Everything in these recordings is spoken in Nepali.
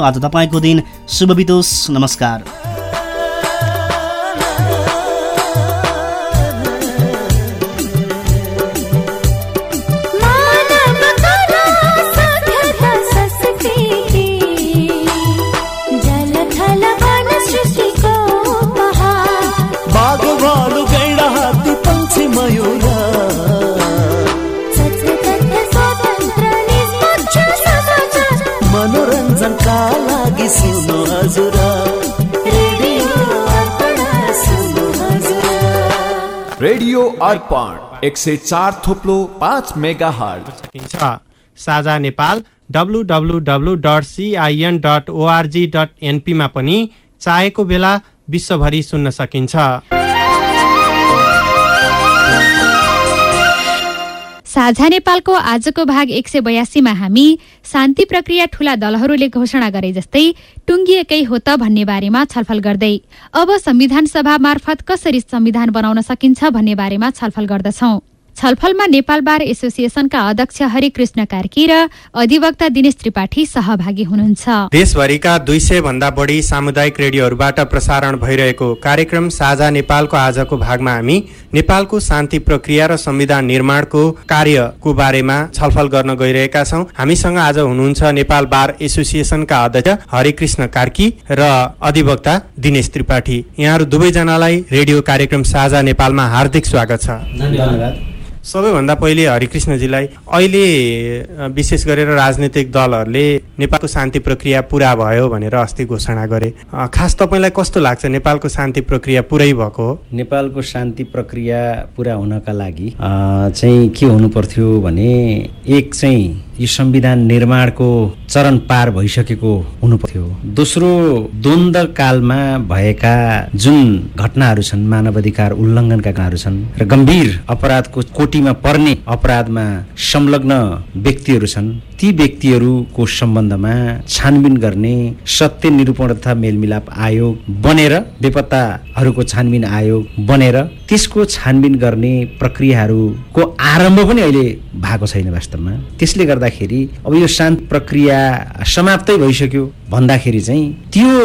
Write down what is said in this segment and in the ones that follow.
आज तपाईँको दिन शुभ बितोस्। नमस्कार। रेडियो अर्पण एक सय चार थोप्लो पाँच मेगा हल सकिन्छ साझा Nepal W W W dot CIN dot ORG dot एनपीमा पनि चाहेको बेला विश्वभरि सुन्न सकिन्छ। साझा नेपालको आजको भाग एक सय बयासीमा हामी शान्ति प्रक्रिया ठूला दलहरूले घोषणा गरे जस्तै टुङ्गिएकै हो त भन्ने बारेमा छलफल गर्दै। अब संविधान सभा मार्फत कसरी संविधान बनाउन सकिन्छ भन्ने बारेमा छलफल गर्दछौं। छलफलमा नेपाल बार एसोसिएसनका अध्यक्ष हरिकृष्ण कार्की र अधिवक्ता दिनेश त्रिपाठी सहभागी हुनुहुन्छ। देशभरिका दुई सय भन्दा बढी सामुदायिक रेडियोहरूबाट प्रसारण भइरहेको कार्यक्रम साझा नेपालको आजको भागमा हामी नेपालको शान्ति प्रक्रिया र संविधान निर्माणको कार्यको बारेमा छलफल गर्न गइरहेका छौँ। हामीसँग आज हुनुहुन्छ नेपाल बार एसोसिएसनका अध्यक्ष हरिकृष्ण कार्की र अधिवक्ता दिनेश त्रिपाठी। यहाँहरू दुवैजनालाई रेडियो कार्यक्रम साझा नेपालमा हार्दिक स्वागत छ। धन्यवाद। सबैभन्दा पहिले हरिकृष्णजीलाई अहिले विशेष गरेर राजनैतिक दलहरूले नेपालको शान्ति प्रक्रिया पुरा भयो भनेर अस्ति घोषणा गरे। खास तपाईँलाई कस्तो लाग्छ? नेपालको शान्ति प्रक्रिया पुरै भएको नेपालको शान्ति प्रक्रिया पुरा हुनका लागि चाहिँ के हुनु पर्थ्यो भने एक चाहिँ यो संविधान निर्माणको चरण पार भइसकेको हुनु पर्थ्यो दोस्रो द्वन्द कालमा भएका जुन घटनाहरू छन् मानव अधिकार उल्लङ्घनका घटनाहरू छन् र गम्भीर अपराधको कोटीमा पर्ने अपराधमा संलग्न व्यक्तिहरू छन् ती व्यक्तिहरूको सम्बन्धमा छानबिन गर्ने सत्य निरूपण तथा मेलमिलाप आयोग बनेर बेपत्ताहरूको छानबिन आयोग बनेर त्यसको छानबिन गर्ने प्रक्रियाहरूको आरम्भ पनि अहिले भएको छैन वास्तवमा। त्यसले गर्दाखेरि अब यो शान्ति प्रक्रिया समाप्तै भइसक्यो। भन्दाखेरि चाहिँ त्यो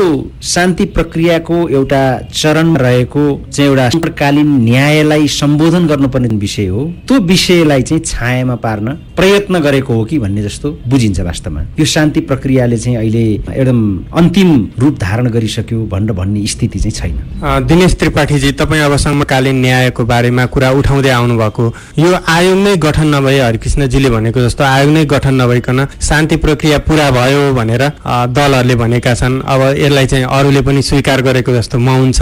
शान्ति प्रक्रियाको एउटा चरण रहेको चाहिँ एउटा समकालीन न्यायलाई सम्बोधन गर्नुपर्ने विषय हो। त्यो विषयलाई चाहिँ छायामा पार्न प्रयत्न गरेको हो कि भन्ने जस्तो बुझिन्छ वास्तवमा। यो शान्ति प्रक्रियाले चाहिँ अहिले एकदम अन्तिम रूप धारण गरिसक्यो भनेर भन्ने स्थिति चाहिँ छैन। दिनेश त्रिपाठीजी तपाईँ अब समकालीन न्यायको बारेमा कुरा उठाउँदै आउनुभएको। यो आयोग नै गठन नभए हरिकृष्णजीले भनेको जस्तो आयोग नै गठन नभइकन शान्ति प्रक्रिया पुरा भयो भनेर दलहरूले भनेका छन्। अब यसलाई चाहिँ अरूले पनि स्वीकार गरेको जस्तो मौन छ।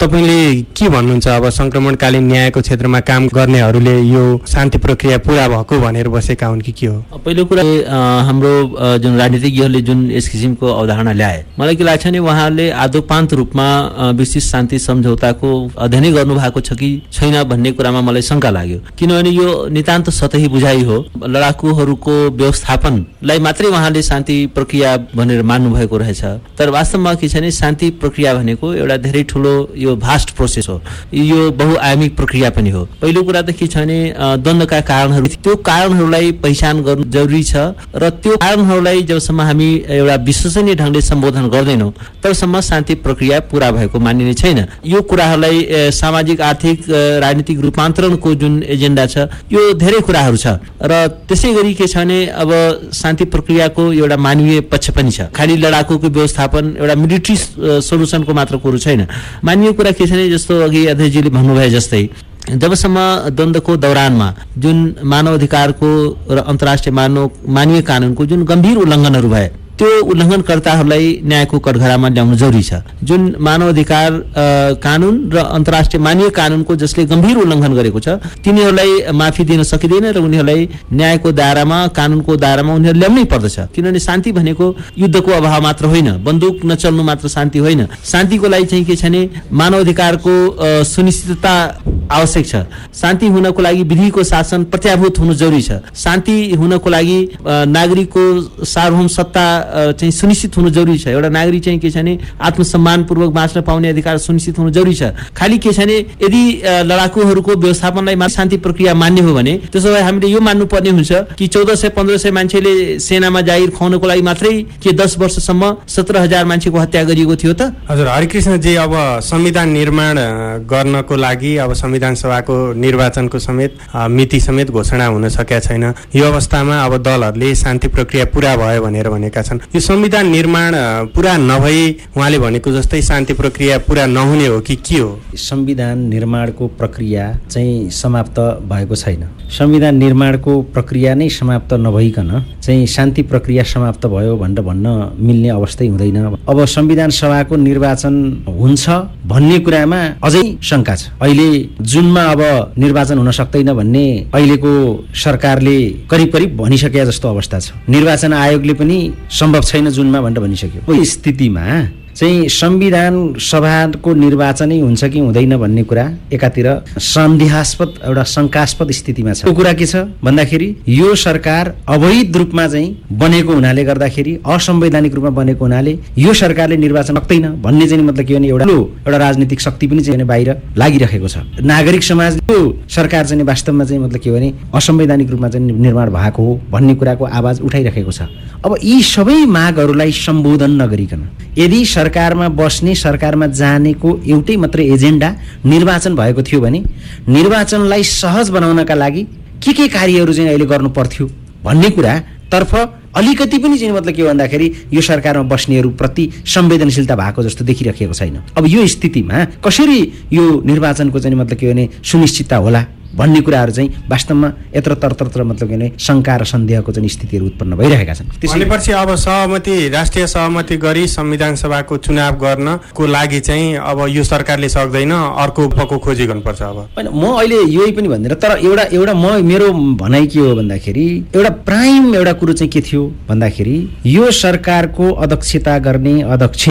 तपाईँले के भन्नुहुन्छ? अब सङ्क्रमणकालीन न्यायको क्षेत्रमा काम गर्नेहरूले यो शान्ति प्रक्रिया पुरा भएको भनेर बसेका हुन् कि के हो? पहिलो कुरा हाम्रो जुन राजनीतिज्ञहरूले जुन यस किसिमको अवधारणा ल्याए मलाई के लाग्छ भने उहाँहरूले आदोपान्त रूपमा विशिष्ट शान्ति सम्झौताको अध्ययनै गर्नु भएको छ कि छैन भन्ने कुरामा मलाई शङ्का लाग्यो। किनभने यो नितान्त सतही बुझाइ हो। लडाकुहरूको व्यवस्थापनलाई मात्रै उहाँले शान्ति प्रक्रिया भनेर मान्नु भएको रहेछ। तर वास्तवमा के छ भने शान्ति प्रक्रिया भनेको एउटा धेरै ठुलो यो भास्ट प्रोसेस हो। यो बहुआयामिक प्रक्रिया पनि हो। पहिलो कुरा त के छ भने द्वन्द्वका कारणहरू। त्यो कारणहरूलाई पहिचान गर्नु जरुरी छ। र त्यो कारणहरूलाई जबसम्म हामी एउटा विश्वसनीय ढङ्गले सम्बोधन गर्दैनौँ तबसम्म शान्ति प्रक्रिया पुरा भएको मानिने छैन। यो कुराहरूलाई सामाजिक आर्थिक राजनीतिक रूपान्तरणको जुन एजेन्डा छ यो धेरै कुराहरू छ। र त्यसै गरी के छ भने अब शान्ति प्रक्रियाको एउटा मानवीय पक्ष पनि छ। खालि लडाकुको व्यवस्थापन एउटा मिलिट्री सोल्युसनको मात्र कुरो छैन। मानवीय कुरा के छ भने जस्तो अघि अध्यक्षजीले भन्नुभयो जस्तै जबसम्म द्वन्द्वको दौरानमा जुन मानव अधिकारको र अन्तर्राष्ट्रिय मानव मानवीय कानुनको जुन गम्भीर उल्लङ्घनहरू भए त्यो उल्लङ्घनकर्ताहरूलाई न्यायको कठघरामा ल्याउनु जरुरी छ। जुन मानव अधिकार कानुन र अन्तर्राष्ट्रिय मानवीय कानुनको जसले गम्भीर उल्लङ्घन गरेको छ तिनीहरूलाई माफी दिन सकिँदैन र उनीहरूलाई न्यायको दायरामा कानुनको दायरामा उनीहरू ल्याउनै पर्दछ। किनभने शान्ति भनेको युद्धको अभाव मात्र होइन बन्दुक नचल्नु मात्र शान्ति होइन। शान्तिको लागि चाहिँ के छ भने मानव अधिकारको सुनिश्चितता आवश्यक छ। शान्ति हुनको लागि विधिको शासन प्रत्याभूत हुनु जरुरी छ। शान्ति हुनको लागि नागरिकको सार्वभौम सत्ता चाहिँ सुनिश्चित हुनु जरुरी छ। एउटा नागरिक चाहिँ के छ भने आत्मसम्मानपूर्वक बाँच्न पाउने अधिकार सुनिश्चित हुनु जरुरी छ। खालि के छ भने यदि लडाकुहरूको व्यवस्थापनलाई शान्ति प्रक्रिया मान्ने हो भने त्यसो भए हामीले यो मान्नुपर्ने हुन्छ कि चौध सय पन्ध्र सय मान्छेले सेनामा जागिर खुवाउनको लागि मात्रै के दस वर्षसम्म सत्र हजार मान्छेको हत्या गरिएको थियो त? हजुर हरिकृष्णजी अब संविधान निर्माण गर्नको लागि अब संविधान सभाको निर्वाचनको समेत मिति समेत घोषणा हुन सकेका छैन। यो अवस्थामा अब दलहरूले शान्ति प्रक्रिया पुरा भयो भनेर भनेका छन्। यो संविधान निर्माण पुरा नभई उहाँले भनेको जस्तै शान्ति प्रक्रिया पुरा नहुने हो कि के हो? संविधान निर्माणको प्रक्रिया चाहिँ समाप्त भएको छैन। संविधान निर्माणको प्रक्रिया नै समाप्त नभइकन चाहिँ शान्ति प्रक्रिया समाप्त भयो भनेर भन्न मिल्ने अवस्थै हुँदैन। अब संविधान सभाको निर्वाचन हुन्छ भन्ने कुरामा अझै शङ्का छ। अहिले जुनमा अब निर्वाचन हुन सक्दैन भन्ने अहिलेको सरकारले करिब करिब भनिसके जस्तो अवस्था छ। निर्वाचन आयोगले पनि सम्भव छैन जुनमा भनेर भनिसक्यो। स्थितिमा चाहिँ संविधान सभाको निर्वाचनै हुन्छ कि हुँदैन भन्ने कुरा एकातिर सन्देहास्पद एउटा शङ्कास्पद स्थितिमा छ। त्यो कुरा के छ? भन्दाखेरि यो सरकार अवैध रूपमा चाहिँ बनेको हुनाले गर्दाखेरि असंवैधानिक रूपमा बनेको हुनाले यो सरकारले निर्वाचन सक्दैन भन्ने चाहिँ मतलब के भने एउटा एउटा राजनीतिक शक्ति पनि चाहिँ बाहिर लागिरहेको छ। नागरिक समाजको सरकार चाहिँ वास्तवमा चाहिँ मतलब के भने असंवैधानिक रूपमा चाहिँ निर्माण भएको हो भन्ने कुराको आवाज उठाइरहेको छ। अब यी सबै मागहरूलाई सम्बोधन नगरिकन यदि सरकारमा बस्ने सरकारमा जानेको एउटै मात्रै एजेन्डा निर्वाचन भएको थियो भने निर्वाचनलाई सहज बनाउनका लागि के के कार्यहरू चाहिँ अहिले गर्नु पर्थ्यो भन्ने कुरा तर्फ अलिकति पनि चाहिँ मतलब के भन्दाखेरि यो सरकारमा बस्नेहरूप्रति संवेदनशीलता भएको जस्तो देखिराखेको छैन। अब यो स्थितिमा कसरी यो निर्वाचनको चाहिँ मतलब के भने सुनिश्चितता होला? भन्ने कुराहरू चाहिँ वास्तवमा यत्र तर्त्र मतलब के भने शङ्का र सन्देहको चाहिँ स्थितिहरू उत्पन्न भइरहेका छन्। त्यसै भनेपछि अब सहमति राष्ट्रिय सहमति गरी संविधान सभाको चुनाव गर्नको लागि चाहिँ अब यो सरकारले सक्दैन अर्को पको खोजी गर्नुपर्छ अब। होइन म अहिले यही पनि भन्दिनँ तर एउटा एउटा म मेरो भनाइ के हो भन्दाखेरि एउटा प्राइम एउटा कुरो चाहिँ के थियो भन्दाखेरि यो सरकारको अध्यक्षता गर्ने अध्यक्ष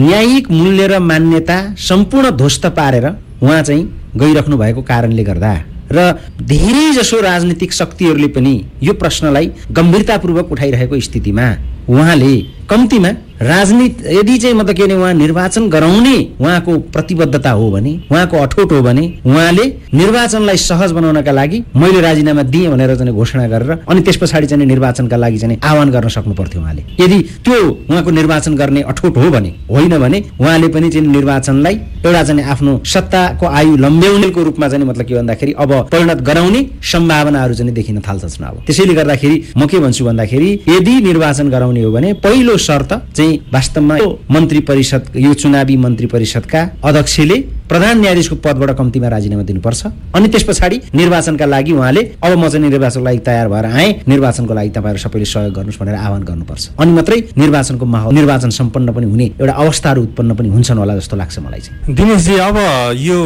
न्यायिक मूल्य र मान्यता सम्पूर्ण ध्वस्त पारेर उहाँ चाहिँ गइराख्नु भएको कारणले गर्दा र धेरै जसो राजनीतिक शक्तिहरूले पनि यो प्रश्नलाई गम्भीरतापूर्वक उठाइरहेको स्थितिमा उहाँले कम्तीमा राजनीति यदि चाहिँ मतलब के भने उहाँ निर्वाचन गराउने उहाँको प्रतिबद्धता हो भने उहाँको अठोट हो भने उहाँले निर्वाचनलाई सहज बनाउनका लागि मैले राजीनामा दिएँ भनेर चाहिँ घोषणा गरेर अनि त्यस पछाडि चाहिँ निर्वाचनका लागि चाहिँ आह्वान गर्न सक्नु पर्थ्यो उहाँले। यदि त्यो उहाँको निर्वाचन गर्ने अठोट हो भने होइन भने उहाँले पनि चाहिँ निर्वाचनलाई एउटा चाहिँ आफ्नो सत्ताको आयु लम्ब्याउनेको रूपमा चाहिँ मतलब के भन्दाखेरि अब परिणत गराउने सम्भावनाहरू चाहिँ देखिन थाल्छन् अब त्यसैले गर्दाखेरि म के भन्छु भन्दाखेरि यदि निर्वाचन गराउने हो भने पहिलो शर्त चाहिँ वास्तवमा मन्त्री परिषद यो चुनावी मन्त्री परिषदका अध्यक्षले प्रधान न्यायाधीशको पदबाट कम्तीमा राजीनामा दिनुपर्छ। अनि त्यस पछाडि निर्वाचनका लागि उहाँले अब म चाहिँ निर्वाचनको लागि तयार भएर आएँ। निर्वाचनको लागि तपाईँहरू सबैले सहयोग गर्नुहोस् भनेर आह्वान गर्नुपर्छ। अनि मात्रै निर्वाचनको माहौल निर्वाचन सम्पन्न पनि हुने एउटा अवस्थाहरू उत्पन्न पनि हुन्छन् होला जस्तो लाग्छ मलाई चाहिँ। दिनेशजी अब यो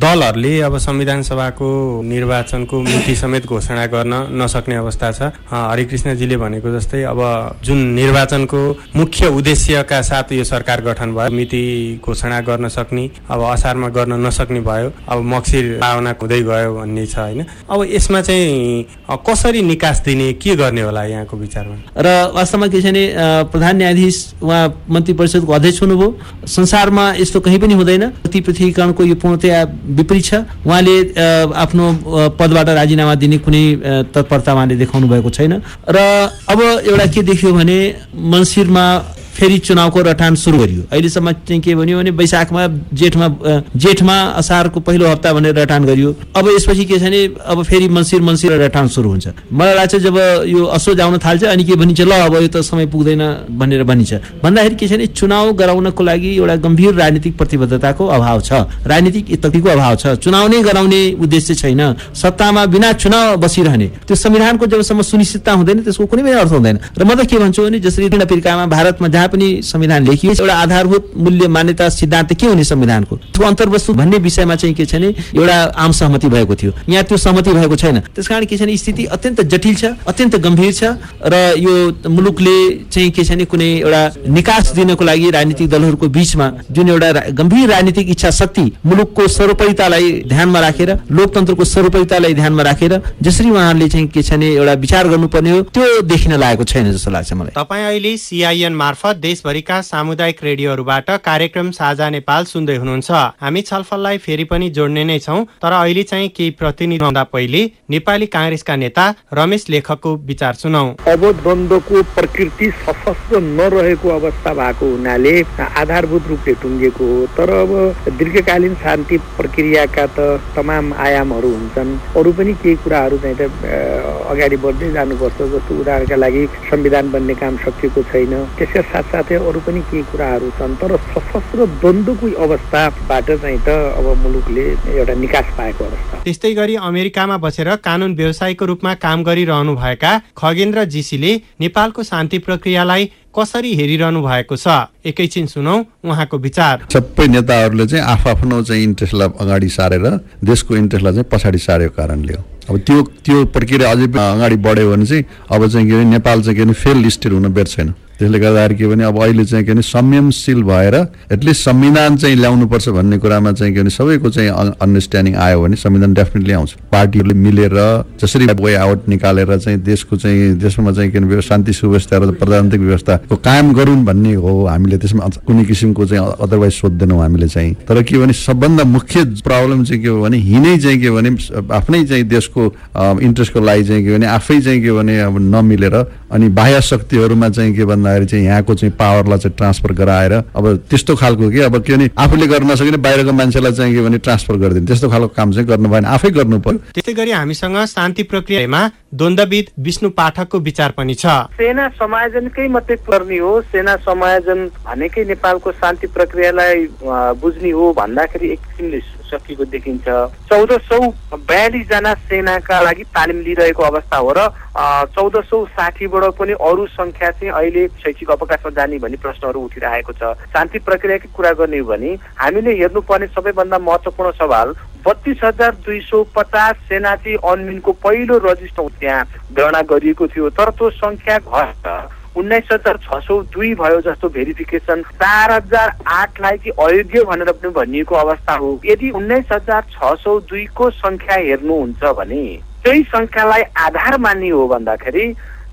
दलहरूले अब संविधान सभाको निर्वाचनको मिति समेत घोषणा गर्न नसक्ने अवस्था छ। हरिकृष्णजीले भनेको जस्तै अब जुन निर्वाचनको मुख्य उद्देश्यका साथ यो सरकार गठन भयो मिति घोषणा गर्न सक्ने अब असारमा गर्न नसक्ने भयो। अब मक्सिर भावना हुँदै गयो भन्ने छ होइन? अब यसमा चाहिँ कसरी निकास दिने के गर्ने होला यहाँको विचारमा? र वास्तवमा के छ भने प्रधान न्यायाधीश उहाँ मन्त्री परिषदको अध्यक्ष हुनुभयो। संसारमा यस्तो कहीँ पनि हुँदैन। ती पृथ्वीकरणको यो पूर्णतया विपरीत छ। उहाँले आफ्नो पदबाट राजीनामा दिने कुनै तत्परता उहाँले देखाउनु भएको छैन। र अब एउटा के देखियो भने मन्सिरमा फेरि चुनावको रटान सुरु गरियो। अहिलेसम्म चाहिँ के भन्यो भने वैशाखमा जेठमा जेठमा असारको पहिलो हप्ता भनेर रटान गरियो। अब यसपछि के छ भने अब फेरि मन्सिर मन्सिर रटान सुरु हुन्छ। मलाई लाग्छ जब यो असोज आउन थाल्छ अनि के भनिन्छ ल अब यो त समय पुग्दैन भनेर भनिन्छ। भन्दाखेरि के छ भने चुनाव गराउनको लागि एउटा गम्भीर राजनीतिक प्रतिबद्धताको अभाव छ। राजनीतिक तकनिकको अभाव छ। चुनाव नै गराउने उद्देश्य छैन। सत्तामा बिना चुनाव बसिरहने। त्यो संविधानको जबसम्म सुनिश्चितता हुँदैन त्यसको कुनै पनि अर्थ हुँदैन। र म त के भन्छु भने जसरी दक्षिण अफ्रिकामा भारतमा जहाँ पनि संविधान लेखियो एउटा आधारभूत मूल्य मान्यता सिद्धान्त के हुने संविधानको? त्यो अन्तर्वस्तु भन्ने विषयमा चाहिँ के छ भने एउटा आम सहमति भएको थियो। यहाँ त्यो सहमति भएको छैन। त्यसकारण के छ भने स्थिति अत्यन्त जटिल छ अत्यन्त गम्भीर छ र यो मुलुकले चाहिँ के छ भने कुनै एउटा निकास दिनको लागि राजनीतिक दलहरूको बीचमा जुन एउटा गम्भीर राजनीतिक इच्छा शक्ति मुलुकको सर्वोपरितालाई ध्यानमा राखेर लोकतन्त्रको सर्वोपरितालाई ध्यानमा राखेर जसरी उहाँहरूले चाहिँ के छ भने एउटा विचार गर्नुपर्ने हो त्यो देखिन लागेको छैन जस्तो लाग्छ मलाई। तपाईँ अहिले सिआइएन मार्फत देशभरिका सामुदायिक रेडियोहरूबाट कार्यक्रम साझा नेपाल सुन्दै हुनुहुन्छ। हामी छलफललाई फेरि पनि जोड्ने नै छौँ तर अहिले चाहिँ केही प्रतिनिधि पहिले नेपाली काङ्ग्रेसका नेता रमेश लेखकको विचार सुनौ। अब द्वन्द्वको प्रकृति सशस्त्र नरहेको अवस्था भएको हुनाले आधारभूत रूपले टुङ्गिएको हो। तर अब दीर्घकालीन शान्ति प्रक्रियाका त तमाम आयामहरू हुन्छन्। अरू पनि केही कुराहरू चाहिँ अगाडि बढ्दै जानुपर्छ जस्तो उदाहरणका लागि संविधान बन्ने काम सकिएको छैन। त्यसका साथसाथै अरू पनि केही कुराहरू छन् तर सशस्त्र द्वन्द्वको अवस्थाबाट चाहिँ त अब मुलुकले एउटा निकास पाएको अवस्था। त्यस्तै गरी अमेरिकामा बसेर कानुन व्यवसायीको रूपमा काम गरिरहनु भएका खगेन्द्र जीसीले नेपालको शान्ति प्रक्रियालाई कसरी हेरिरहनु भएको छ एकैछिन सुनौ उहाँको विचार। सबै नेताहरूले चाहिँ आफ्नो चाहिँ इन्ट्रेस्टलाई अगाडि सारेर देशको इन्ट्रेस्टलाई चाहिँ पछाडि सारेको कारणले हो। अब त्यो त्यो प्रक्रिया अझै अगाडि बढ्यो भने चाहिँ अब चाहिँ के अरे नेपाल चाहिँ के अरे फेल स्टेट हुन बेर छैन। त्यसले गर्दाखेरि के भने अब अहिले चाहिँ के भने संयमशील भएर एटलिस्ट संविधान चाहिँ ल्याउनुपर्छ भन्ने कुरामा चाहिँ के भने सबैको चाहिँ अन्डरस्ट्यान्डिङ आयो भने संविधान डेफिनेटली आउँछ। पार्टीहरूले मिलेर जसरी वे आउट निकालेर चाहिँ देशको चाहिँ देशमा चाहिँ के भने शान्ति सुव्यवस्था र प्रजातान्त्रिक व्यवस्थाको कायम गरून् भन्ने हो हामीले त्यसमा कुनै किसिमको चाहिँ अदरवाइज सोध्दैनौँ हामीले चाहिँ। तर के भने सबभन्दा मुख्य प्रब्लम चाहिँ के हो भने हिँडै चाहिँ के भने आफ्नै चाहिँ देशको इन्ट्रेस्टको लागि चाहिँ के भने आफै चाहिँ के भने अब नमिलेर अनि बाह्य शक्तिहरूमा चाहिँ के भन्दाखेरि चाहिँ यहाँको चाहिँ पावरलाई चाहिँ ट्रान्सफर गराएर अब त्यस्तो खालको के अब के भने आफूले गर्न नसकिने बाहिरको मान्छेलाई चाहिँ के भने ट्रान्सफर गरिदिने त्यस्तो खालको काम चाहिँ गर्नु भएन। आफै गर्नु पर्यो। त्यस्तै गरी हामीसँग शान्ति प्रक्रियामा द्वन्द्वविद विष्णु पाठकको विचार पनि छ। सेना समायोजनकै मात्रै पर्ने हो। सेना समायोजन भनेकै नेपालको शान्ति प्रक्रियालाई बुझ्ने हो भन्दाखेरि एक किसिमले सकिएको देखिन्छ। चौध सौ बयालिस जना सेनाका लागि तालिम लिइरहेको अवस्था हो र चौध सौ साठीबाट पनि अरू संख्या चाहिँ अहिले शैक्षिक अवकाशमा जाने भन्ने प्रश्नहरू उठिरहेको छ। शान्ति प्रक्रियाकै कुरा गर्ने हो भने हामीले हेर्नुपर्ने सबैभन्दा महत्त्वपूर्ण सवाल बत्तिस हजार दुई सौ पचास सेना चाहिँ अनमिनको पहिलो रजिस्टर त्यहाँ। गणना गरिएको थियो तर त्यो संख्या घटेर उन्नाइस हजार छ सौ दुई भयो जस्तो भेरिफिकेसन चार हजार आठलाई चाहिँ अयोग्य भनेर पनि भनिएको अवस्था हो। यदि उन्नाइस हजार छ सौ दुईको संख्या हेर्नुहुन्छ भने त्यही संख्यालाई आधार मान्ने हो भन्दाखेरि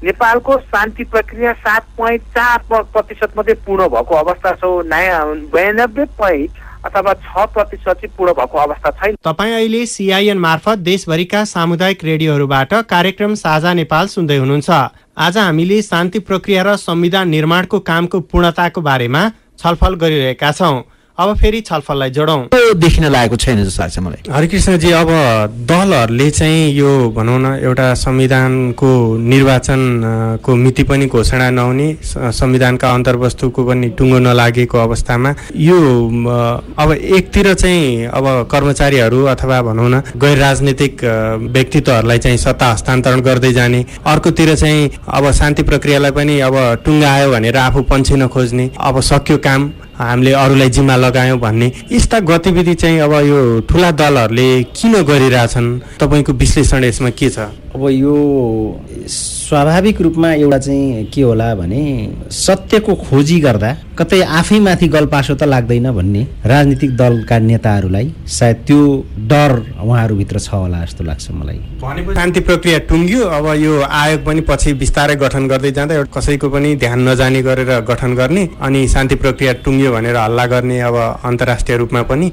नेपालको शान्ति प्रक्रिया सात पोइन्ट चार प्रतिशत मात्रै पूर्ण भएको अवस्था छ। नयाँ बयानब्बे पोइन्ट अथवा छ प्रतिशत चाहिँ पूर्ण भएको अवस्था छैन। तपाईँ अहिले सिआइएन मार्फत देशभरिका सामुदायिक रेडियोहरूबाट कार्यक्रम साझा नेपाल सुन्दै हुनुहुन्छ। आज हामीले शान्ति प्रक्रिया र संविधान निर्माणको कामको पूर्णताको बारेमा छलफल गरिरहेका छौँ। अब फेरि छलफललाई जोडौँ। देखिन लागेको छैन जस्तो लाग्छ मलाई। हरिकृष्णजी अब दलहरूले चाहिँ यो भनौँ न एउटा संविधानको निर्वाचनको मिति पनि घोषणा नहुने संविधानका अन्तर्वस्तुको पनि टुङ्गो नलागेको अवस्थामा यो अब एकतिर चाहिँ अब कर्मचारीहरू अथवा भनौँ न गैर राजनीतिक व्यक्तित्वहरूलाई चाहिँ सत्ता हस्तान्तरण गर्दै जाने अर्कोतिर चाहिँ अब शान्ति प्रक्रियालाई पनि अब टुङ्गायो भनेर आफू पन्छिन खोज्ने अब सक्यो काम हामीले अरूलाई जिम्मा लगायौँ भन्ने। यस्ता गतिविधि चाहिँ अब यो ठुला दलहरूले किन गरिरहेछन्? तपाईँको विश्लेषण यसमा के छ? अब यो स्वाभाविक रूपमा एउटा चाहिँ के होला भने सत्यको खोजी गर्दा कतै आफैमाथि गलपासो त लाग्दैन भन्ने राजनीतिक दलका नेताहरूलाई सायद त्यो डर उहाँहरूभित्र छ होला जस्तो लाग्छ मलाई। भनेपछि शान्ति प्रक्रिया टुङ्ग्यो अब यो आयोग पनि पछि बिस्तारै गठन गर्दै जाँदा एउटा कसैको पनि ध्यान नजाने गरेर गठन गर्ने अनि शान्ति प्रक्रिया टुङ्ग्यो भनेर हल्ला गर्ने अब अन्तर्राष्ट्रिय रूपमा पनि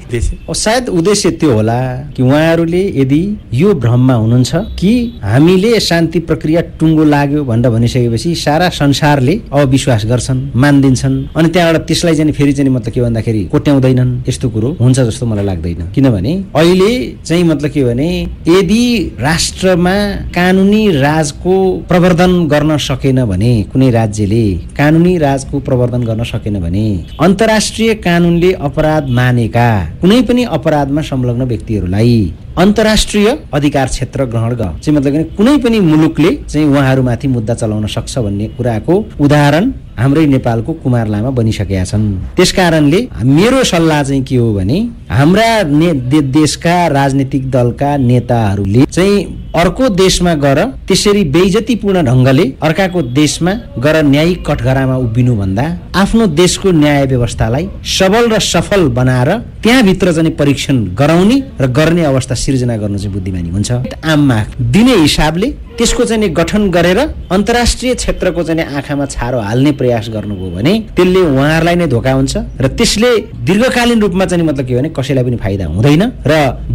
सायद उद्देश्य त्यो होला कि उहाँहरूले यदि यो भ्रममा हुनुहुन्छ कि हामीले शान्ति प्रक्रिया टुङ्गो लाग्यो भनेर भनिसकेपछि सारा संसारले अब विश्वास गर्छन् मानिदिन्छन्। अनि त्यहाँबाट त्यसलाई चाहिँ फेरि चाहिँ मतलब के भन्दाखेरि कोट्याउँदैनन्। यस्तो कुरो हुन्छ जस्तो मलाई लाग्दैन। किनभने अहिले चाहिँ मतलब के भने यदि राष्ट्रमा कानुनी राजको प्रवर्धन गर्न सकेन भने कुनै राज्यले कानुनी राजको प्रवर्धन गर्न सकेन भने अन्तर्राष्ट्रिय कानुनले अपराध मानेका कुनै पनि अपराधमा संलग्न व्यक्तिहरूलाई अन्तर्राष्ट्रिय अधिकार क्षेत्र ग्रहण चाहिँ मतलब कुनै पनि मुलुकले चाहिँ उहाँहरूमाथि मुद्दा चलाउन सक्छ भन्ने कुराको उदाहरण हाम्रै नेपालको कुमार लामा बनिसकेका छन्। त्यस कारणले मेरो सल्लाह चाहिँ के हो भने हाम्रा दे, देशका राजनीतिक दलका नेताहरूले चाहिँ अर्को देशमा गएर त्यसरी बेइजतीपूर्ण ढङ्गले अर्काको देशमा गएर न्यायिक कठघरामा उभिनु भन्दा आफ्नो देशको न्याय व्यवस्थालाई सबल र सफल बनाएर त्यहाँभित्र चाहिँ परीक्षण गराउने र गर्ने अवस्था सिर्जना गर्नु चाहिँ बुद्धिमानी हुन्छ। आममा दिने हिसाबले त्यसको चाहिँ गठन गरेर अन्तर्राष्ट्रिय क्षेत्रको चाहिँ आँखामा छारो हाल्ने प्रयास गर्नुभयो भने त्यसले उहाँहरूलाई नै धोका हुन्छ र त्यसले दीर्घकालीन रूपमा चाहिँ मतलब के भने कसैलाई पनि फाइदा हुँदैन र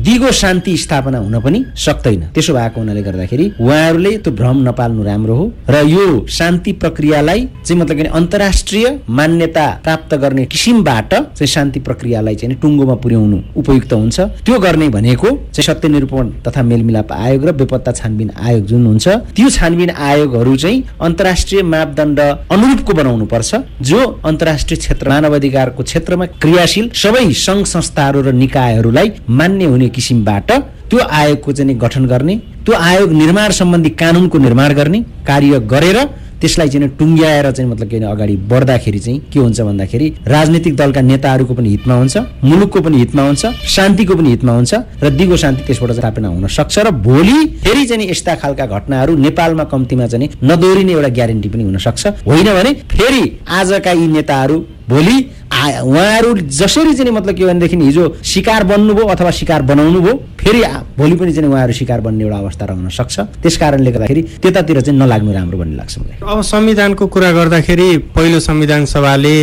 दिगो शान्ति स्थापना हुन पनि सक्दैन। त्यसो भएको हुनाले गर्दाखेरि उहाँहरूले त्यो भ्रम नपाल्नु राम्रो हो र यो शान्ति प्रक्रियालाई चाहिँ मतलब के अन्तर्राष्ट्रिय मान्यता प्राप्त गर्ने किसिमबाट चाहिँ शान्ति प्रक्रियालाई चाहिँ टुङ्गोमा पुर्याउनु उपयुक्त हुन्छ। त्यो गर्ने भनेको चाहिँ सत्य निरूपण तथा मेलमिलाप आयोग र बेपत्ता छानबिन आयोग जुन हुन्छ त्यो छानबिन आयोगहरू चाहिँ अन्तर्राष्ट्रिय मापदण्ड अनुरूपको बनाउनु पर्छ जो अन्तर्राष्ट्रिय क्षेत्र मानव अधिकारको क्षेत्रमा क्रियाशील सबै सङ्घ संस्थाहरू र निकायहरूलाई मान्य हुने किसिमबाट त्यो आयोगको चाहिँ गठन गर्ने त्यो आयोग निर्माण सम्बन्धी कानुनको निर्माण गर्ने कार्य गरेर त्यसलाई चाहिँ टुङ्ग्याएर चाहिँ मतलब के अगाडि बढ्दाखेरि चाहिँ के हुन्छ भन्दाखेरि राजनीतिक दलका नेताहरूको पनि हितमा हुन्छ मुलुकको पनि हितमा हुन्छ शान्तिको पनि हितमा हुन्छ र दिगो शान्ति त्यसबाट स्थापना हुन सक्छ र भोलि फेरि चाहिँ यस्ता खालका घटनाहरू नेपालमा कम्तीमा चाहिँ नदोहोरिने एउटा ग्यारेन्टी पनि हुन सक्छ। होइन भने फेरि आजका यी नेताहरू भोलि उहाँहरू जसरी चाहिँ मतलब के भनेदेखि हिजो शिकार बन्नुभयो अथवा शिकार बनाउनु भयो फेरि आ- भोलि पनि चाहिँ उहाँहरू शिकार बन्ने एउटा अवस्था रहन सक्छ। त्यस कारणले गर्दाखेरि त्यतातिर चाहिँ नलाग्नु राम्रो भन्ने लाग्छ मलाई। अब संविधानको कुरा गर्दाखेरि पहिलो संविधान सभाले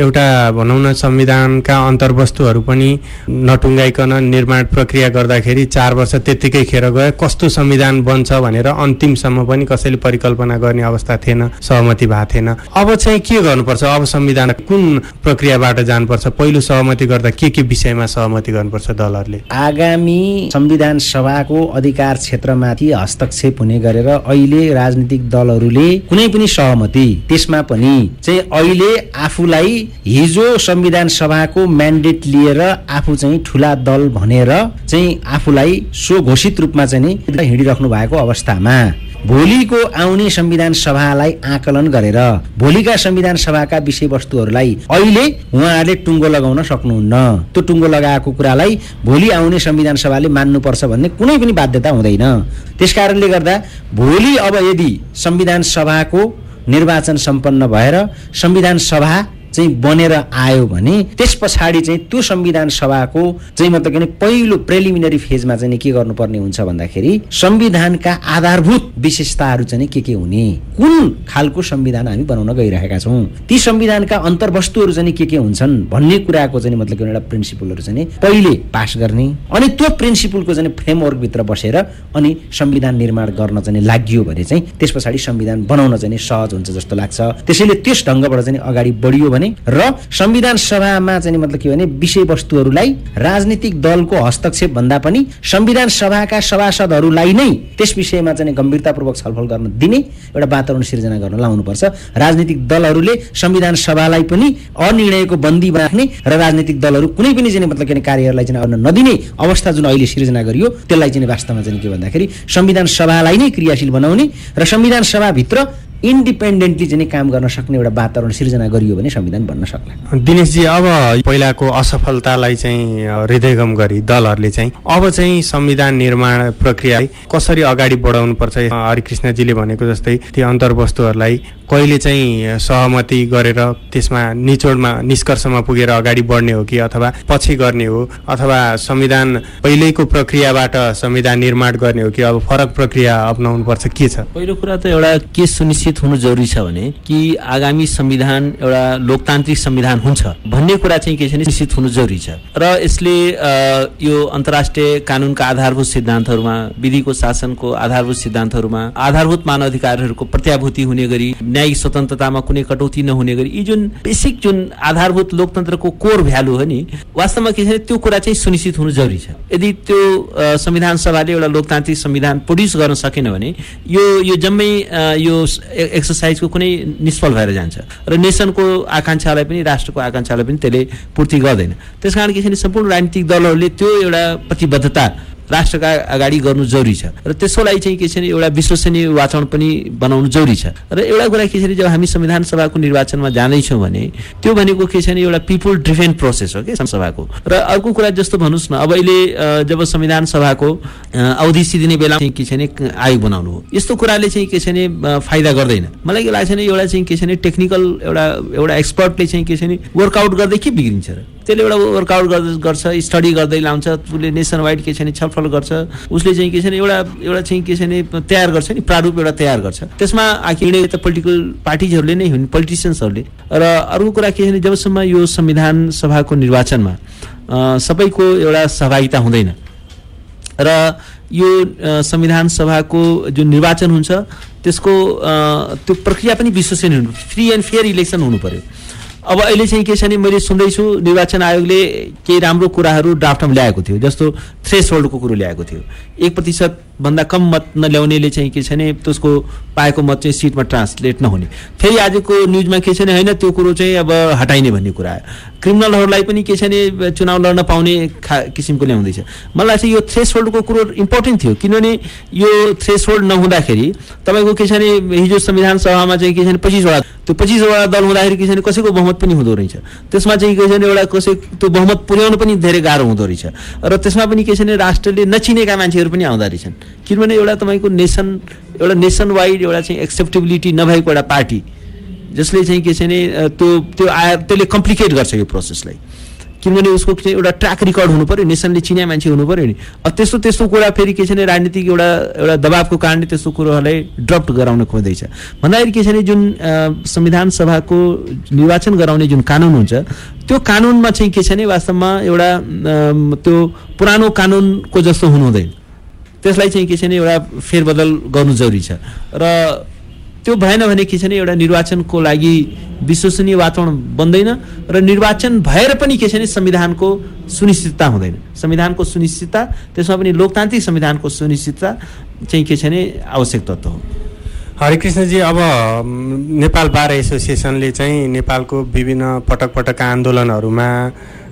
एउटा भनौँ न संविधानका अन्तर्वस्तुहरू पनि नटुङ्गाइकन निर्माण प्रक्रिया गर्दाखेरि चार वर्ष त्यत्तिकै खेर गयो। कस्तो संविधान बन्छ भनेर अन्तिमसम्म पनि कसैले परिकल्पना गर्ने अवस्था थिएन सहमति भएको थिएन। अब चाहिँ के गर्नुपर्छ? अब संविधान कुन प्रक्रियाबाट जानुपर्छ? पहिलो सहमति गर्दा के के विषयमा सहमति गर्नुपर्छ दलहरूले? आगामी संविधान सभाको अधिकार क्षेत्रमाथि हस्तक्षेप हुने गरेर अहिले राजनीतिक दलहरूले कुनै पनि सहमति त्यसमा पनि चाहिँ अहिले आफूलाई हिजो संविधान सभाको म्यान्डेट लिएर आफू चाहिँ ठुला दल भनेर चाहिँ आफूलाई स्वघोषित रूपमा चाहिँ हिँडिराख्नु भएको अवस्थामा भोलिको आउने संविधान सभालाई आकलन गरेर भोलिका संविधान सभाका विषयवस्तुहरूलाई अहिले उहाँहरूले टुङ्गो लगाउन सक्नुहुन्न। त्यो टुङ्गो लगाएको कुरालाई भोलि आउने संविधान सभाले मान्नुपर्छ भन्ने कुनै पनि बाध्यता हुँदैन। त्यस कारणले गर्दा भोलि अब यदि संविधान सभाको निर्वाचन सम्पन्न भएर संविधान सभा चाहिँ बनेर आयो भने त्यस पछाडि चाहिँ त्यो संविधान सभाको चाहिँ मतलब के पहिलो प्रेलिमिनरी फेजमा चाहिँ के गर्नुपर्ने हुन्छ भन्दाखेरि संविधानका आधारभूत विशेषताहरू चाहिँ के के हुने? कुन खालको संविधान हामी बनाउन गइरहेका छौँ? ती संविधानका अन्तर्वस्तुहरू चाहिँ के के हुन्छन् भन्ने कुराको चाहिँ मतलब एउटा प्रिन्सिपलहरू चाहिँ पहिले पास गर्ने अनि त्यो प्रिन्सिपलको चाहिँ फ्रेमवर्कभित्र बसेर अनि संविधान निर्माण गर्न चाहिँ लागियो भने चाहिँ त्यस पछाडि संविधान बनाउन चाहिँ सहज हुन्छ जस्तो लाग्छ। त्यसैले त्यस ढङ्गबाट चाहिँ अगाडि बढियो भने र संविधान सभामा चाहिँ मतलब के भने विषयवस्तुहरूलाई राजनीतिक दलको हस्तक्षेप भन्दा पनि संविधान सभाका सभासदहरूलाई नै त्यस विषयमा चाहिँ गम्भीरतापूर्वक छलफल गर्न दिने एउटा वातावरण सिर्जना गर्न लाउनुपर्छ। राजनीतिक दलहरूले संविधान सभालाई पनि अनिर्णयको बन्दी राख्ने र राजनीतिक दलहरू कुनै पनि चाहिँ मतलब के भने कार्यहरूलाई चाहिँ गर्न नदिने अवस्था जुन अहिले सिर्जना गरियो त्यसलाई चाहिँ वास्तवमा चाहिँ के भन्दाखेरि संविधान सभालाई नै क्रियाशील बनाउने र संविधान सभाभित्र इन्डिपेन्डेन्टली चाहिँ नि काम गर्न सक्ने एउटा वातावरण सिर्जना गरियो भने संविधान बन्न सक्ला। दिनेशजी अब पहिलाको असफलतालाई चाहिँ हृदयगम गरी दलहरूले चाहिँ अब चाहिँ संविधान निर्माण प्रक्रिया कसरी अगाडि बढाउनु पर्छ हरिकृष्णजीले भनेको जस्तै ती अन्तर्वस्तुहरूलाई कहिले चाहिँ सहमति गरेर त्यसमा निचोडमा निष्कर्षमा पुगेर अगाडि बढ्ने हो कि अथवा पछि गर्ने हो? अथवा संविधान पहिल्यैको प्रक्रियाबाट संविधान निर्माण गर्ने हो कि अब फरक प्रक्रिया अप्नाउनु पर्छ के छ? पहिलो कुरा त एउटा के सुनिश्चित हुनु जरुरी छ भने कि आगामी संविधान एउटा लोकतान्त्रिक संविधान हुन्छ भन्ने कुरा चाहिँ के छ भने निश्चित हुनु जरुरी छ। र यसले यो अन्तर्राष्ट्रिय कानुनका आधारभूत सिद्धान्तहरूमा विधिको शासनको आधारभूत सिद्धान्तहरूमा आधारभूत मानव अधिकारहरूको प्रत्याभूति हुने गरी न्यायिक स्वतन्त्रतामा कुनै कटौती नहुने गरी यी जुन बेसिक जुन आधारभूत लोकतन्त्रको कोर भ्यालु हो नि वास्तवमा के छ भने त्यो कुरा चाहिँ सुनिश्चित हुनु जरुरी छ। यदि त्यो संविधान सभाले एउटा लोकतान्त्रिक संविधान प्रड्युस गर्न सकेन भने यो यो जम्मै यो एक्सर्साइजको कुनै निष्फल भएर जान्छ। र नेसनको आकाङ्क्षालाई पनि राष्ट्रको आकाङ्क्षालाई पनि त्यसले पूर्ति गर्दैन। त्यसकारण के छ भने सम्पूर्ण राजनीतिक दलहरूले त्यो एउटा प्रतिबद्धता राष्ट्रका अगाडि गर्नु जरुरी छ। र त्यसको लागि चाहिँ के छ भने एउटा विश्वसनीय वातावरण पनि बनाउनु जरुरी छ। र एउटा कुरा के छ भने जब हामी संविधान सभाको निर्वाचनमा जाँदैछौँ भने त्यो भनेको के छ भने एउटा पिपुल ड्रिभेन प्रोसेस हो कि सभाको। र अर्को कुरा जस्तो भन्नुहोस् न अब अहिले जब संविधान सभाको अवधि सिद्धिने बेला के छ भने आयोग बनाउनु हो। यस्तो कुराले चाहिँ के छ भने फाइदा गर्दैन। मलाई के लाग्छ भने एउटा चाहिँ के छ भने टेक्निकल एउटा एउटा एक्सपर्टले चाहिँ के छ भने वर्कआउट गर्दै के बिग्रिन्छ र? त्यसले एउटा वर्कआउट गर्छ स्टडी गर्दै लाउँछ उसले नेसन वाइड के छ भने छलफल गर्छ उसले चाहिँ के छ भने एउटा एउटा चाहिँ के छ भने तयार गर्छ नि प्रारूप एउटा तयार गर्छ। त्यसमा आखिर त पोलिटिकल पार्टिजहरूले नै हुन् पोलिटिसियन्सहरूले र अर्को कुरा के छ भने जबसम्म यो संविधान सभाको निर्वाचनमा सबैको एउटा सहभागिता हुँदैन र यो संविधान सभाको जुन निर्वाचन हुन्छ त्यसको त्यो प्रक्रिया पनि विश्वसनीय हुनु फ्री एन्ड फेयर इलेक्सन हुनु पर्यो। अब अहिले चाहिँ के छ भने मैले सुन्दैछु निर्वाचन आयोगले केही राम्रो कुराहरू ड्राफ्टमा ल्याएको थियो जस्तो थ्रेस होल्डको कुरो ल्याएको थियो। एक प्रतिशत भन्दा कम मत नल्याउनेले चाहिँ के छ भने त्यसको पाएको मत चाहिँ सिटमा ट्रान्सलेट नहुने। फेरि आजको न्युजमा के छ भने होइन त्यो कुरो चाहिँ अब हटाइने भन्ने कुरा। क्रिमिनलहरूलाई पनि के छ भने चुनाव लड्न पाउने खा किसिमको ल्याउँदैछ। मलाई लाग्छ यो थ्रेस होल्डको कुरो इम्पोर्टेन्ट थियो किनभने यो थ्रेस होल्ड नहुँदाखेरि तपाईँको के छ भने हिजो संविधान सभामा चाहिँ के छ भने पच्चिसवटा त्यो पच्चिसवटा दल हुँदाखेरि के छ भने कसैको बहुमत पनि हुँदो रहेछ। त्यसमा चाहिँ के छ भने एउटा कसै त्यो बहुमत पुर्याउनु पनि धेरै गाह्रो हुँदो रहेछ। र त्यसमा पनि के छ भने राष्ट्रले नचिनेका मान्छेहरू पनि आउँदो रहेछन्। किनभने एउटा तपाईँको नेसन एउटा नेसन वाइड एउटा चाहिँ एक्सेप्टेबिलिटी नभएको एउटा पार्टी जसले चाहिँ के छ भने त्यो त्यो आया त्यसले कम्प्लिकेट गर्छ यो प्रोसेसलाई किनभने उसको एउटा ट्र्याक रेकर्ड हुनु पऱ्यो नेसनले चिन्या मान्छे हुनु पऱ्यो नि। अब त्यस्तो त्यस्तो कुरा फेरि के छ भने राजनीतिक एउटा एउटा दबावको कारणले त्यस्तो कुरोहरूलाई ड्रप गराउन खोज्दैछ। भन्दाखेरि के छ भने जुन संविधान सभाको निर्वाचन गराउने जुन कानुन हुन्छ त्यो कानुनमा चाहिँ के छ भने वास्तवमा एउटा त्यो पुरानो कानुनको जस्तो हुनु हुँदैन। त्यसलाई चाहिँ के छ भने एउटा फेरबदल गर्नु जरुरी छ। र त्यो भएन भने के छ भने एउटा निर्वाचनको लागि विश्वसनीय वातावरण बन्दैन र निर्वाचन भएर पनि के छ भने संविधानको सुनिश्चितता हुँदैन। संविधानको सुनिश्चितता त्यसमा पनि लोकतान्त्रिक संविधानको सुनिश्चितता चाहिँ के छ भने आवश्यक तत्त्व हो। हरिकृष्णजी अब नेपाल बार एसोसिएसनले चाहिँ नेपालको विभिन्न पटक पटक आन्दोलनहरूमा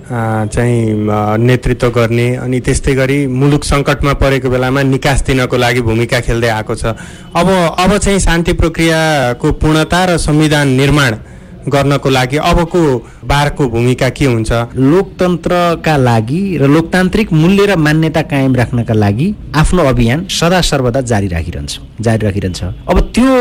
चाहिँ नेतृत्व गर्ने अनि त्यस्तै गरी मुलुक सङ्कटमा परेको बेलामा निकास दिनको लागि भूमिका खेल्दै आएको छ। अब अब चाहिँ शान्ति प्रक्रियाको पूर्णता र संविधान निर्माण गर्नको लागि अबको बारको भूमिका के हुन्छ? लोकतन्त्रका लागि र लोकतान्त्रिक मूल्य र मान्यता कायम राख्नका लागि आफ्नो अभियान सदा सर्वदा जारी राखिरहन्छ जारी राखिरहन्छ। अब त्यो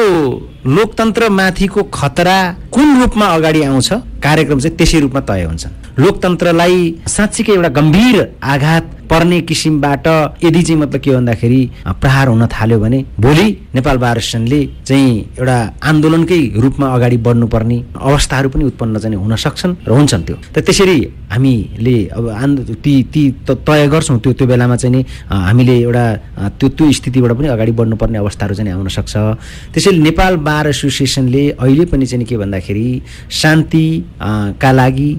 लोकतन्त्रमाथिको खतरा कुन रूपमा अगाडि आउँछ? कार्यक्रम चाहिँ त्यसै रूपमा तय हुन्छ। लोकतन्त्रलाई साँच्चीकै एउटा गम्भीर आघात पर्ने किसिमबाट यदि चाहिँ मतलब के भन्दाखेरि प्रहार हुन थाल्यो भने भोलि नेपाल बार एसोसिएसनले चाहिँ एउटा आन्दोलनकै रूपमा अगाडि बढ्नुपर्ने अवस्थाहरू पनि उत्पन्न चाहिँ हुन सक्छन् र हुन्छन् त्यो। त त्यसरी हामीले अब आन्दो ती ती तय गर्छौँ त्यो त्यो बेलामा चाहिँ नि हामीले एउटा त्यो त्यो स्थितिबाट पनि अगाडि बढ्नुपर्ने अवस्थाहरू चाहिँ आउन सक्छ। त्यसैले नेपाल बार एसोसिएसनले अहिले पनि चाहिँ के भन्दाखेरि शान्ति अ, का लागि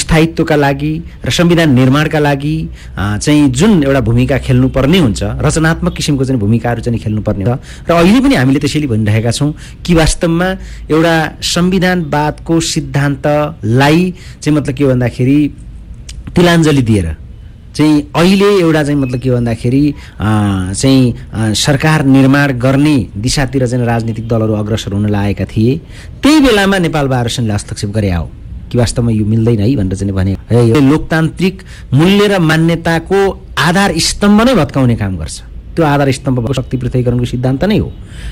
स्थायित्वका लागि र संविधान निर्माणका लागि अ, चाहिँ जुन एउटा भूमिका खेल्नुपर्ने हुन्छ रचनात्मक किसिमको चाहिँ भूमिकाहरू चाहिँ खेल्नुपर्ने छ र अहिले पनि हामीले त्यसैले भनिरहेका छौँ कि वास्तवमा एउटा संविधानवादको सिद्धान्तलाई चाहिँ मतलब के भन्दाखेरि तिलाञ्जली दिएर चाहिँ अहिले एउटा चाहिँ मतलब के भन्दाखेरि चाहिँ सरकार निर्माण गर्ने दिशातिर चाहिँ राजनीतिक दलहरू अग्रसर हुन लागेका थिए। त्यही बेलामा नेपाल एसोसिएसनले हस्तक्षेप गरे आओ कि वास्तवमा यो मिल्दैन है भनेर चाहिँ भने लोकतान्त्रिक मूल्य र मान्यताको आधार स्तम्भ नै भत्काउने काम गर्छ। त्यो आधार स्तम्भ शक्ति पृथकीकरणको सिद्धान्त नै हो।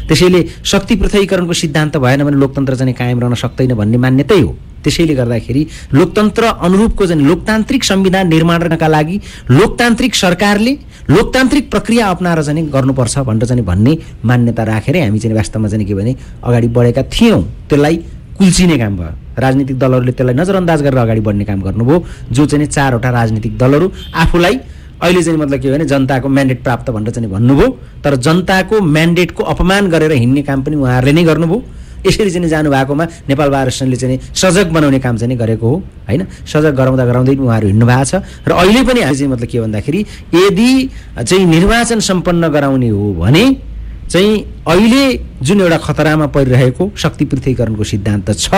त्यसैले शक्ति पृथकीकरणको सिद्धान्त भएन भने लोकतन्त्र चाहिँ कायम रहन सक्दैन भन्ने मान्यतै हो। त्यसैले गर्दाखेरि लोकतन्त्र अनुरूपको चाहिँ लोकतान्त्रिक संविधान निर्माण गर्नका लागि लोकतान्त्रिक सरकारले लोकतान्त्रिक प्रक्रिया अप्नाएर चाहिँ गर्नुपर्छ भनेर चाहिँ भन्ने मान्यता राखेरै हामी चाहिँ वास्तवमा चाहिँ के भने अगाडि बढेका थियौँ। त्यसलाई कुल्चिने काम भयो। राजनीतिक दलहरूले त्यसलाई नजरअन्दाज गरेर अगाडि बढ्ने काम गर्नुभयो। जो चाहिँ चारवटा राजनीतिक दलहरू आफूलाई अहिले चाहिँ मतलब के भने जनताको म्यान्डेट प्राप्त भनेर चाहिँ भन्नुभयो। तर जनताको म्यान्डेटको अपमान गरेर हिँड्ने काम पनि उहाँहरूले नै गर्नुभयो। यसरी चाहिँ जानुभएकोमा नेपाल बार एसोसिएसनले चाहिँ सजग बनाउने काम चाहिँ गरेको हो होइन? सजग गराउँदा गराउँदै पनि उहाँहरू हिँड्नु भएको छ। र अहिले पनि हामी चाहिँ मतलब के भन्दाखेरि यदि चाहिँ निर्वाचन सम्पन्न गराउने हो भने चाहिँ अहिले जुन एउटा खतरामा परिरहेको शक्ति पृथकीकरणको सिद्धान्त छ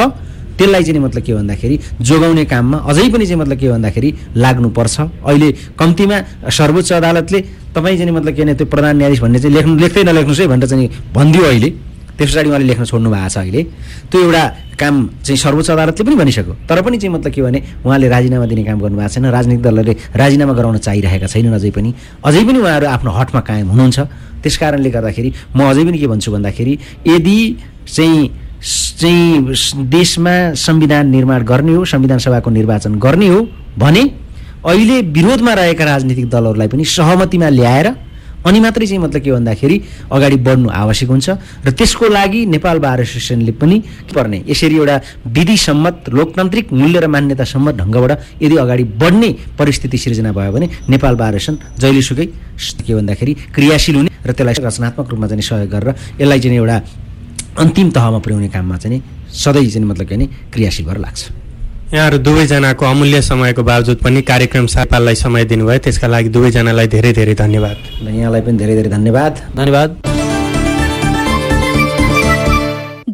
त्यसलाई चाहिँ मतलब के भन्दाखेरि जोगाउने काममा अझै पनि चाहिँ मतलब के भन्दाखेरि लाग्नुपर्छ। अहिले कम्तीमा सर्वोच्च अदालतले तपाईँ चाहिँ मतलब के भने त्यो प्रधान न्यायाधीश भन्ने चाहिँ लेख्नु लेख्दै नलेख्नुहोस् है भनेर चाहिँ भनिदियो अहिले। त्यस पछाडि उहाँले लेख्न छोड्नु भएको छ अहिले। त्यो एउटा काम चाहिँ सर्वोच्च अदालतले पनि भनिसक्यो। तर पनि चाहिँ मतलब के भने उहाँले राजीनामा दिने काम गर्नुभएको छैन। राजनीतिक दलहरूले राजीनामा गराउन चाहिरहेका छैनन् अझै पनि। अझै पनि उहाँहरू आफ्नो हटमा कायम हुनुहुन्छ। त्यस कारणले गर्दाखेरि म अझै पनि के भन्छु भन्दाखेरि यदि चाहिँ चाहिँ देशमा संविधान निर्माण गर्ने हो संविधान सभाको निर्वाचन गर्ने हो भने अहिले विरोधमा रहेका राजनीतिक दलहरूलाई पनि सहमतिमा ल्याएर अनि मात्रै चाहिँ मतलब के भन्दाखेरि अगाडि बढ्नु आवश्यक हुन्छ र त्यसको लागि नेपाल बार एसोसिएसनले पनि पर्ने यसरी एउटा विधि सम्मत लोकतान्त्रिक मूल्य र मान्यता सम्मत ढङ्गबाट यदि अगाडि बढ्ने परिस्थिति सिर्जना भयो भने नेपाल बार एसोसिएसन जहिलेसुकै के भन्दाखेरि क्रियाशील हुने र त्यसलाई रचनात्मक रूपमा चाहिँ सहयोग गरेर यसलाई चाहिँ एउटा अन्तिम तहमा पुर्याउने काममा चाहिँ सधैँ चाहिँ मतलब के भने क्रियाशील भएर लाग्छ। यहाँहरू दुवैजनाको अमूल्य समयको बावजुद पनि कार्यक्रम सापाललाई समय दिनुभयो। त्यसका लागि दुवैजनालाई धेरै धेरै धन्यवाद। यहाँलाई पनि धेरै धेरै धन्यवाद। धन्यवाद।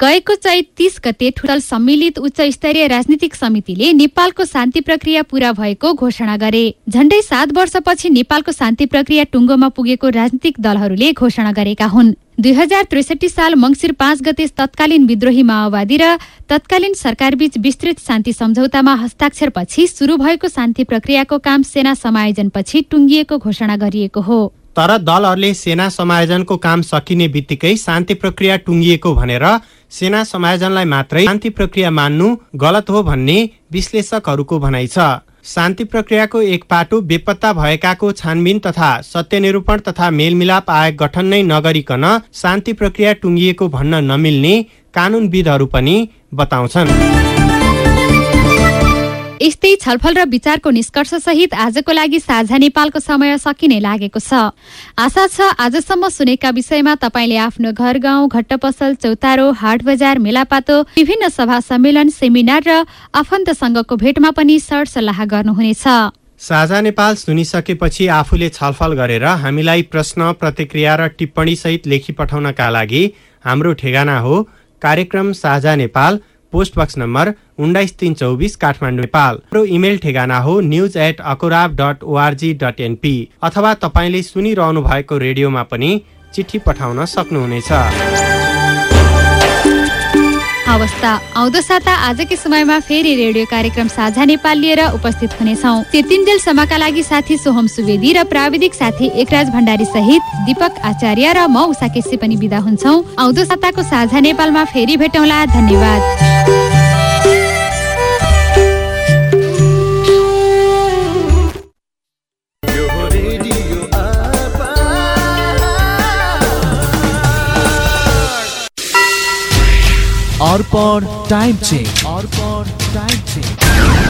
गएको चैत तीस गते ठुटल सम्मिलित उच्च स्तरीय राजनीतिक समितिले नेपालको शान्ति प्रक्रिया पूरा भएको घोषणा गरे। झण्डै सात वर्षपछि नेपालको शान्ति प्रक्रिया टुङ्गोमा पुगेको राजनीतिक दलहरूले घोषणा गरेका हुन्। दुई हजार त्रिसठी साल मङ्सिर पाँच गते तत्कालीन विद्रोही माओवादी र तत्कालीन सरकारबीच विस्तृत शान्ति सम्झौतामा हस्ताक्षरपछि शुरू भएको शान्ति प्रक्रियाको काम सेना समायोजनपछि टुङ्गिएको घोषणा गरिएको हो। तर दलहरूले सेना समायोजनको काम सकिने बित्तिकै शान्ति प्रक्रिया टुङ्गिएको भनेर सेना समायोजनलाई मात्रै शान्ति प्रक्रिया मान्नु गलत हो भन्ने विश्लेषकहरूको भनाइ छ। शान्ति प्रक्रियाको एक पाटो बेपत्ता भएकाको छानबिन तथा सत्यनिरूपण तथा मेलमिलाप आयोग गठन नै नगरिकन शान्ति प्रक्रिया टुङ्गिएको भन्न नमिल्ने कानुनविदहरू पनि बताउँछन्। यस्तै छलफल र विचारको निष्कर्ष सहित आजको लागि साझा नेपालको समय सकिने लागेको छ। आशा छ आजसम्म सुनेका विषयमा तपाईँले आफ्नो घर गाउँ घट्ट पसल चौतारो हाट बजार मेलापातो विभिन्न सभा सम्मेलन सेमिनार र आफन्तसँगको भेटमा पनि सरसल्लाह गर्नुहुनेछ। साझा नेपाल सुनिसकेपछि आफूले छलफल गरेर हामीलाई प्रश्न प्रतिक्रिया र टिप्पणी सहित लेखी पठाउनका लागि हाम्रो ठेगाना हो। कार्यक्रम साझा नेपाल पोस्ट बक्स नम्बर उन्नाइस तिन चौबिस काठमाडौँ नेपाल। हाम्रो इमेल ठेगाना हो न्युज एट अकुराब डट ओआरजी डट एनपी अथवा तपाईँले सुनिरहनु भएको रेडियोमा पनि चिठी पठाउन सक्नुहुनेछ। अवस्था। आउँदो साता आजकै समयमा फेरि रेडियो कार्यक्रम साझा नेपाल लिएर उपस्थित हुनेछौ। त्यतिन्जेलसम्मका लागि साथी सोहम सुवेदी र प्राविधिक साथी एकराज भण्डारी सहित दीपक आचार्य र म उषा केसी पनि विदा हुन्छौ। आउँदो साताको साझा नेपालमा फेरि भेटौँला। धन्यवाद। Arpan time check Arpan time check